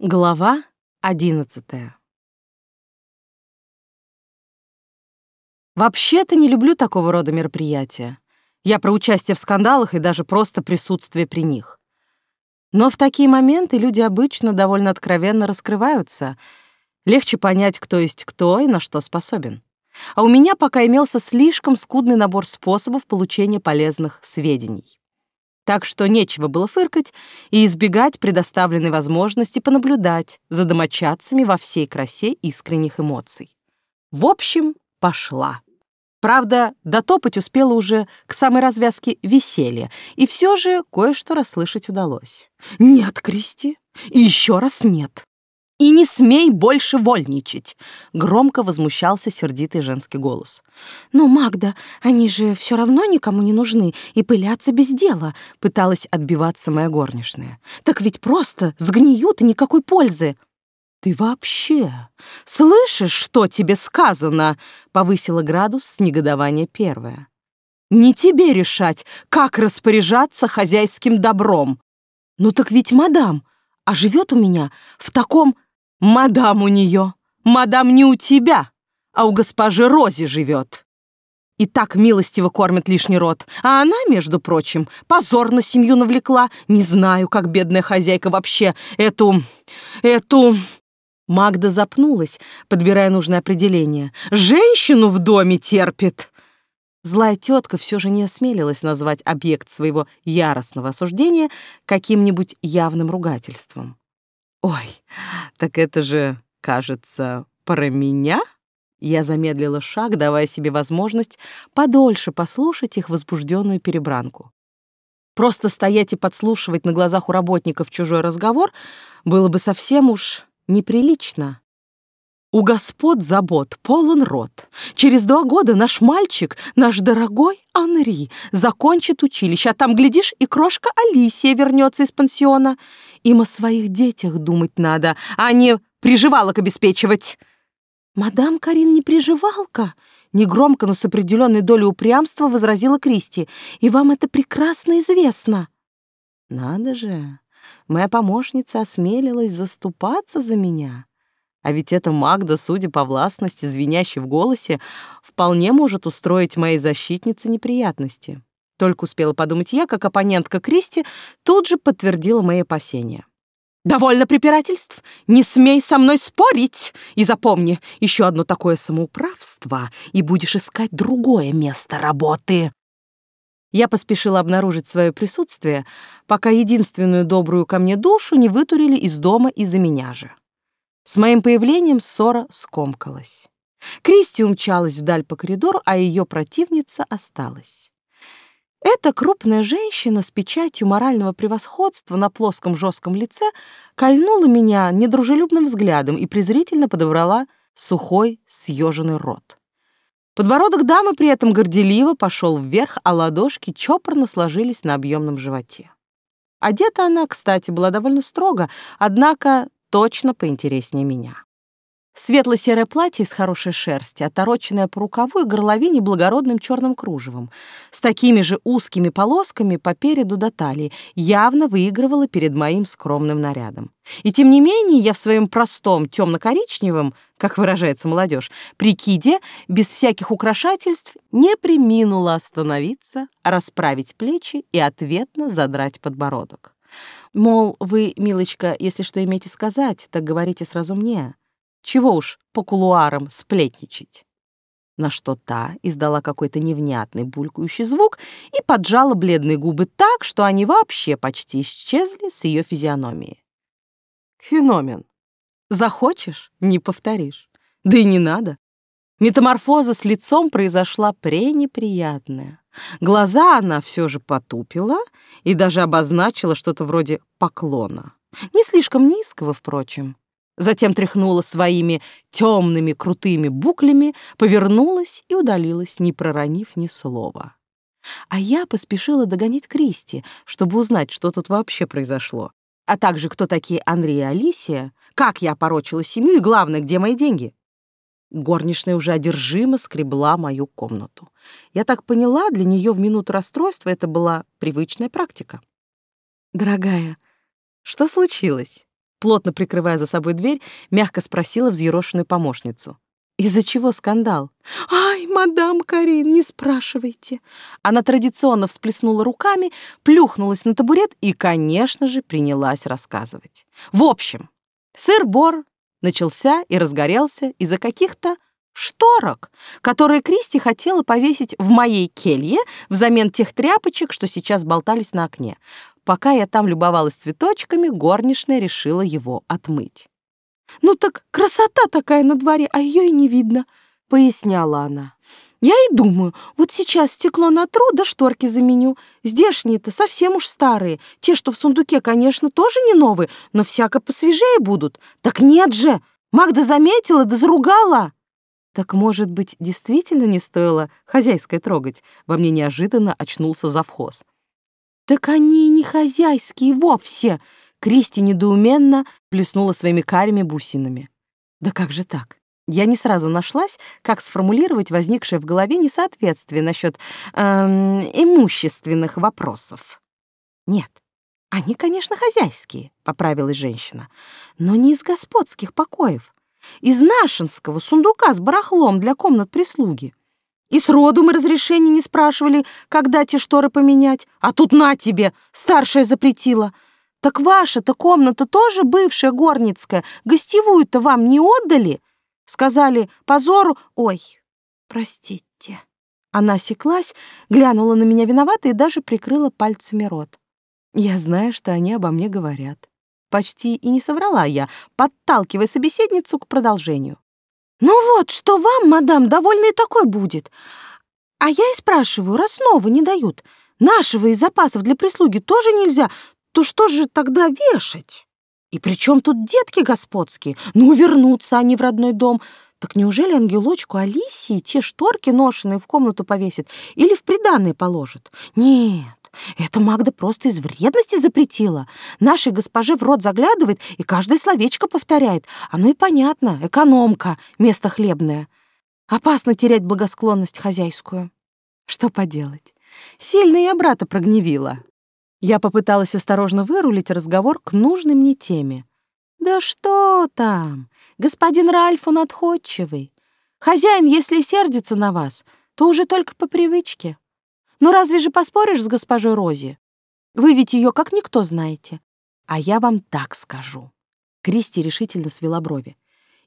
Глава одиннадцатая. Вообще-то не люблю такого рода мероприятия. Я про участие в скандалах и даже просто присутствие при них. Но в такие моменты люди обычно довольно откровенно раскрываются. Легче понять, кто есть кто и на что способен. А у меня пока имелся слишком скудный набор способов получения полезных сведений так что нечего было фыркать и избегать предоставленной возможности понаблюдать за домочадцами во всей красе искренних эмоций. В общем, пошла. Правда, дотопать успела уже к самой развязке веселья, и все же кое-что расслышать удалось. «Нет, Кристи, и еще раз нет. «И не смей больше вольничать!» — громко возмущался сердитый женский голос. «Ну, Магда, они же все равно никому не нужны и пылятся без дела», — пыталась отбиваться моя горничная. «Так ведь просто сгниют и никакой пользы!» «Ты вообще слышишь, что тебе сказано?» — повысила градус с негодования первая. «Не тебе решать, как распоряжаться хозяйским добром!» «Ну так ведь мадам, а живет у меня в таком Мадам у нее, мадам не у тебя, а у госпожи Рози живет. И так милостиво кормит лишний рот, а она, между прочим, позор на семью навлекла. Не знаю, как бедная хозяйка вообще эту... эту... Магда запнулась, подбирая нужное определение. «Женщину в доме терпит!» Злая тетка все же не осмелилась назвать объект своего яростного осуждения каким-нибудь явным ругательством. «Ой, так это же, кажется, про меня?» Я замедлила шаг, давая себе возможность подольше послушать их возбужденную перебранку. Просто стоять и подслушивать на глазах у работников чужой разговор было бы совсем уж неприлично. У господ забот полон рот. Через два года наш мальчик, наш дорогой Анри, закончит училище, а там, глядишь, и крошка Алисия вернется из пансиона. Им о своих детях думать надо, а не приживалок обеспечивать. «Мадам Карин не приживалка», — негромко, но с определенной долей упрямства возразила Кристи. «И вам это прекрасно известно». «Надо же, моя помощница осмелилась заступаться за меня». А ведь эта Магда, судя по властности, звенящей в голосе, вполне может устроить моей защитнице неприятности. Только успела подумать я, как оппонентка Кристи тут же подтвердила мои опасения. «Довольно препирательств! Не смей со мной спорить! И запомни, еще одно такое самоуправство, и будешь искать другое место работы!» Я поспешила обнаружить свое присутствие, пока единственную добрую ко мне душу не вытурили из дома из-за меня же. С моим появлением ссора скомкалась. Кристи умчалась вдаль по коридору, а ее противница осталась. Эта крупная женщина с печатью морального превосходства на плоском жестком лице кольнула меня недружелюбным взглядом и презрительно подобрала сухой, съеженный рот. Подбородок дамы при этом горделиво пошел вверх, а ладошки чопорно сложились на объемном животе. Одета она, кстати, была довольно строго, однако точно поинтереснее меня. Светло-серое платье из хорошей шерсти, отороченное по рукаву и горловине благородным черным кружевом, с такими же узкими полосками по переду до талии, явно выигрывало перед моим скромным нарядом. И тем не менее я в своем простом темно-коричневом, как выражается молодежь, прикиде, без всяких украшательств, не приминула остановиться, расправить плечи и ответно задрать подбородок. Мол, вы, милочка, если что имеете сказать, так говорите сразу мне. Чего уж по кулуарам сплетничать. На что та издала какой-то невнятный булькающий звук и поджала бледные губы так, что они вообще почти исчезли с ее физиономии. Феномен. Захочешь — не повторишь. Да и не надо. Метаморфоза с лицом произошла пренеприятная. Глаза она все же потупила и даже обозначила что-то вроде поклона. Не слишком низкого, впрочем. Затем тряхнула своими темными крутыми буклями, повернулась и удалилась, не проронив ни слова. А я поспешила догонять Кристи, чтобы узнать, что тут вообще произошло, а также кто такие Андрей и Алисия, как я опорочила семью и, главное, где мои деньги. Горничная уже одержимо скребла мою комнату. Я так поняла, для нее в минуту расстройства это была привычная практика. «Дорогая, что случилось?» Плотно прикрывая за собой дверь, мягко спросила взъерошенную помощницу. Из-за чего скандал? «Ай, мадам Карин, не спрашивайте!» Она традиционно всплеснула руками, плюхнулась на табурет и, конечно же, принялась рассказывать. В общем, сыр-бор начался и разгорелся из-за каких-то шторок, которые Кристи хотела повесить в моей келье взамен тех тряпочек, что сейчас болтались на окне. Пока я там любовалась цветочками, горничная решила его отмыть. «Ну так красота такая на дворе, а ее и не видно», — поясняла она. «Я и думаю, вот сейчас стекло натру, да шторки заменю. Здешние-то совсем уж старые. Те, что в сундуке, конечно, тоже не новые, но всяко посвежее будут. Так нет же! Магда заметила да заругала!» Так, может быть, действительно не стоило хозяйской трогать? Во мне неожиданно очнулся завхоз. «Так они не хозяйские вовсе!» Кристи недоуменно плеснула своими карими бусинами. «Да как же так? Я не сразу нашлась, как сформулировать возникшее в голове несоответствие насчет эм, имущественных вопросов. Нет, они, конечно, хозяйские, поправилась женщина, но не из господских покоев, из нашинского сундука с барахлом для комнат прислуги. И с роду мы разрешения не спрашивали, когда те шторы поменять, а тут на тебе, старшая запретила — так ваша-то комната тоже бывшая горницкая, гостевую-то вам не отдали? Сказали, позору... Ой, простите. Она осеклась, глянула на меня виновата и даже прикрыла пальцами рот. Я знаю, что они обо мне говорят. Почти и не соврала я, подталкивая собеседницу к продолжению. «Ну вот, что вам, мадам, довольно и такой будет. А я и спрашиваю, раз нового не дают, нашего из запасов для прислуги тоже нельзя, то что же тогда вешать? И при чем тут детки господские? Ну, вернутся они в родной дом. Так неужели ангелочку Алисии те шторки ношеные в комнату повесит или в приданное положит? Нет, это Магда просто из вредности запретила. Нашей госпоже в рот заглядывает и каждое словечко повторяет. Оно и понятно, экономка, место хлебное. Опасно терять благосклонность хозяйскую. Что поделать? Сильно я брата прогневила. Я попыталась осторожно вырулить разговор к нужной мне теме. «Да что там? Господин Ральф, он отходчивый. Хозяин, если сердится на вас, то уже только по привычке. Ну разве же поспоришь с госпожой Рози? Вы ведь ее как никто знаете. А я вам так скажу». Кристи решительно свела брови.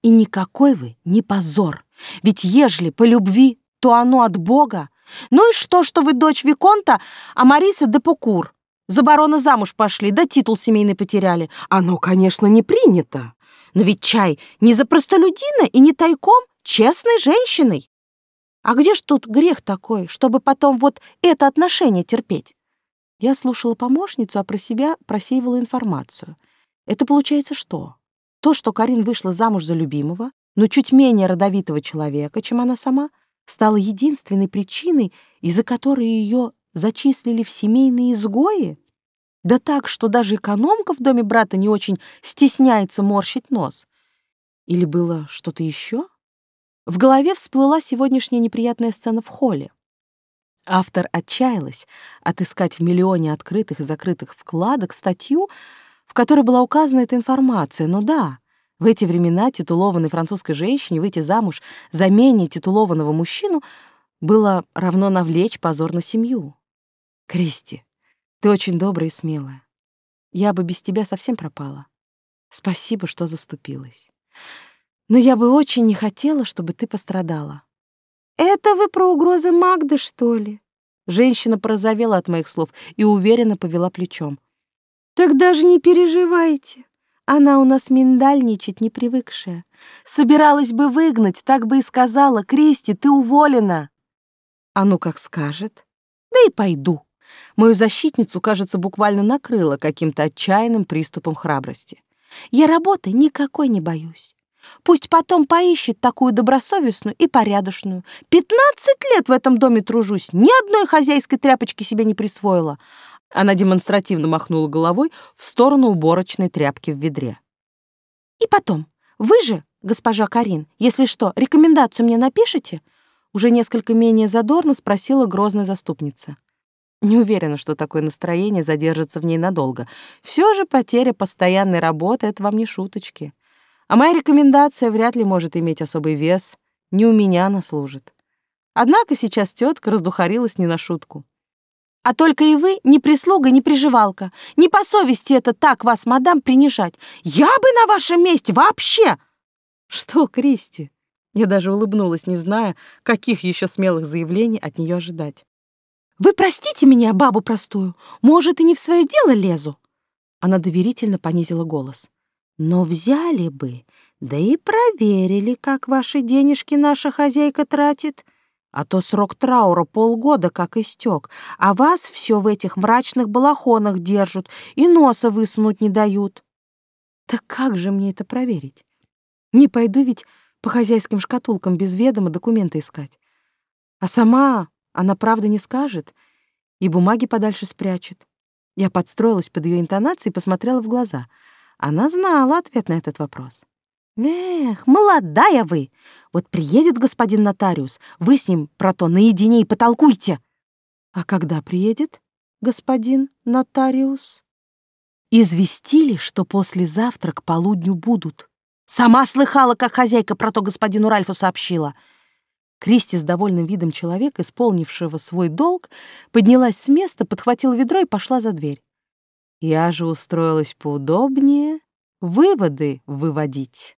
«И никакой вы не позор. Ведь ежели по любви, то оно от Бога. Ну и что, что вы дочь Виконта, а Мариса де Пукур? За барона замуж пошли, да титул семейный потеряли. Оно, конечно, не принято. Но ведь чай не за простолюдина и не тайком, честной женщиной. А где ж тут грех такой, чтобы потом вот это отношение терпеть? Я слушала помощницу, а про себя просеивала информацию. Это получается что? То, что Карин вышла замуж за любимого, но чуть менее родовитого человека, чем она сама, стало единственной причиной, из-за которой ее зачислили в семейные изгои? Да так, что даже экономка в доме брата не очень стесняется морщить нос. Или было что-то еще? В голове всплыла сегодняшняя неприятная сцена в холле. Автор отчаялась отыскать в миллионе открытых и закрытых вкладок статью, в которой была указана эта информация. Но да, в эти времена титулованной французской женщине выйти замуж за менее титулованного мужчину было равно навлечь позор на семью. Кристи, ты очень добрая и смелая. Я бы без тебя совсем пропала. Спасибо, что заступилась. Но я бы очень не хотела, чтобы ты пострадала. Это вы про угрозы Магды, что ли? Женщина порозовела от моих слов и уверенно повела плечом. Так даже не переживайте. Она у нас миндальничать не привыкшая. Собиралась бы выгнать, так бы и сказала, Кристи, ты уволена. А ну как скажет. Да и пойду. Мою защитницу, кажется, буквально накрыло каким-то отчаянным приступом храбрости. Я работы никакой не боюсь. Пусть потом поищет такую добросовестную и порядочную. Пятнадцать лет в этом доме тружусь, ни одной хозяйской тряпочки себе не присвоила. Она демонстративно махнула головой в сторону уборочной тряпки в ведре. И потом, вы же, госпожа Карин, если что, рекомендацию мне напишите? Уже несколько менее задорно спросила грозная заступница. Не уверена, что такое настроение задержится в ней надолго. Все же потеря постоянной работы — это вам не шуточки. А моя рекомендация вряд ли может иметь особый вес. Не у меня она служит. Однако сейчас тетка раздухарилась не на шутку. А только и вы не прислуга, не приживалка. Не по совести это так вас, мадам, принижать. Я бы на вашем месте вообще... Что, Кристи? Я даже улыбнулась, не зная, каких еще смелых заявлений от нее ожидать. Вы простите меня, бабу простую, может, и не в свое дело лезу. Она доверительно понизила голос. Но взяли бы, да и проверили, как ваши денежки наша хозяйка тратит. А то срок траура полгода как истек, а вас все в этих мрачных балахонах держат и носа высунуть не дают. Так как же мне это проверить? Не пойду ведь по хозяйским шкатулкам без ведома документы искать. А сама она правда не скажет и бумаги подальше спрячет. Я подстроилась под ее интонацией и посмотрела в глаза. Она знала ответ на этот вопрос. «Эх, молодая вы! Вот приедет господин нотариус, вы с ним про то наедине и потолкуйте!» «А когда приедет господин нотариус?» «Известили, что послезавтра к полудню будут. Сама слыхала, как хозяйка про то господину Ральфу сообщила. Кристи с довольным видом человека, исполнившего свой долг, поднялась с места, подхватила ведро и пошла за дверь. Я же устроилась поудобнее, выводы выводить.